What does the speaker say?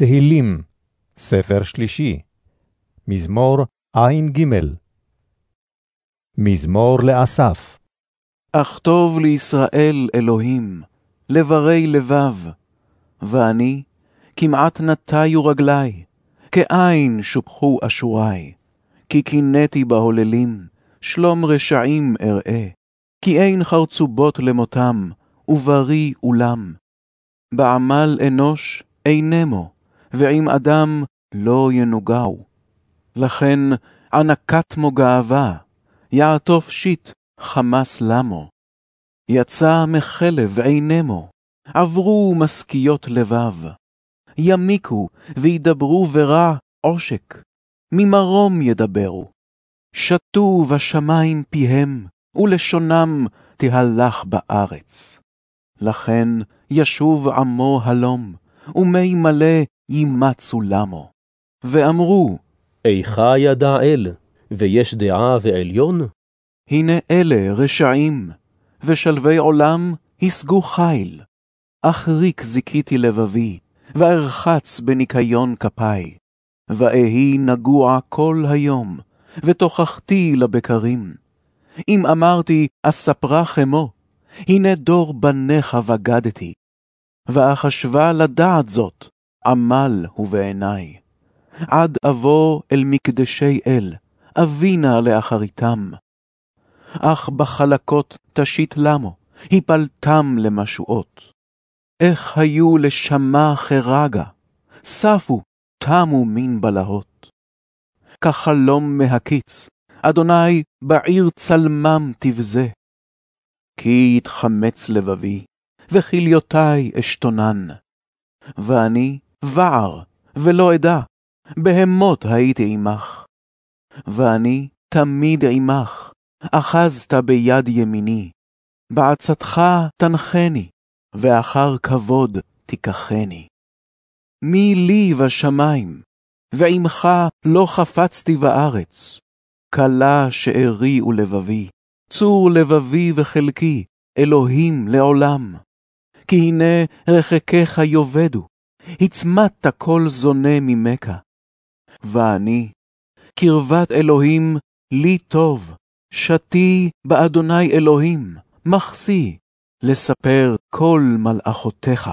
תהילים, ספר שלישי, מזמור ע"ג. מזמור לאסף. אך טוב לישראל אלוהים, לברי לבב, ואני, כמעט נטיו רגלי, כאין שופכו אשורי, כי קינאתי בהוללים, שלום רשעים אראה, כי אין חרצובות למותם, ובריא אולם. בעמל אנוש אינמו, ועם אדם לא ינוגעו. לכן ענקת מו גאווה, יעטוף שיט חמס למו. יצא מחלב עינמו, עברו משכיות לבב. ימיקו וידברו ברע עושק, ממרום ידברו. שתו בשמים פיהם, ולשונם תהלך בארץ. לכן ישוב עמו הלום, ומי מלא יימצו למו. ואמרו, איכה ידע אל, ויש דעה ועליון? הנה אלה רשעים, ושלווי עולם השגו חיל. אך ריק זיכיתי לבבי, וארחץ בניקיון כפי. ואהי נגוע כל היום, ותוכחתי לבקרים. אם אמרתי, אספרה חמו, הנה דור בניך בגדתי. ואחשבה לדעת זאת, עמל הוא בעיני. עד אבוא אל מקדשי אל, אבינה לאחריתם. אך בחלקות תשית למו, הפלתם למשועות. איך היו לשמה חרגה, ספו, תמו מן בלהות. כחלום מהקיץ, אדוני בעיר צלמם תבזה. כי יתחמץ לבבי, וכליותי אשתונן. ואני וער, ולא אדע, בהמות הייתי עמך. ואני תמיד עמך, אחזת ביד ימיני, בעצתך תנחני, ואחר כבוד תיקחני. מי לי בשמיים, ועמך לא חפצתי בארץ. כלה שארי ולבבי, צור לבבי וחלקי, אלוהים לעולם. כי הנה רחקיך יאבדו, הצמדת כל זונה ממך. ואני, קרבת אלוהים לי טוב, שתי באדוני אלוהים, מחסי, לספר כל מלאכותיך.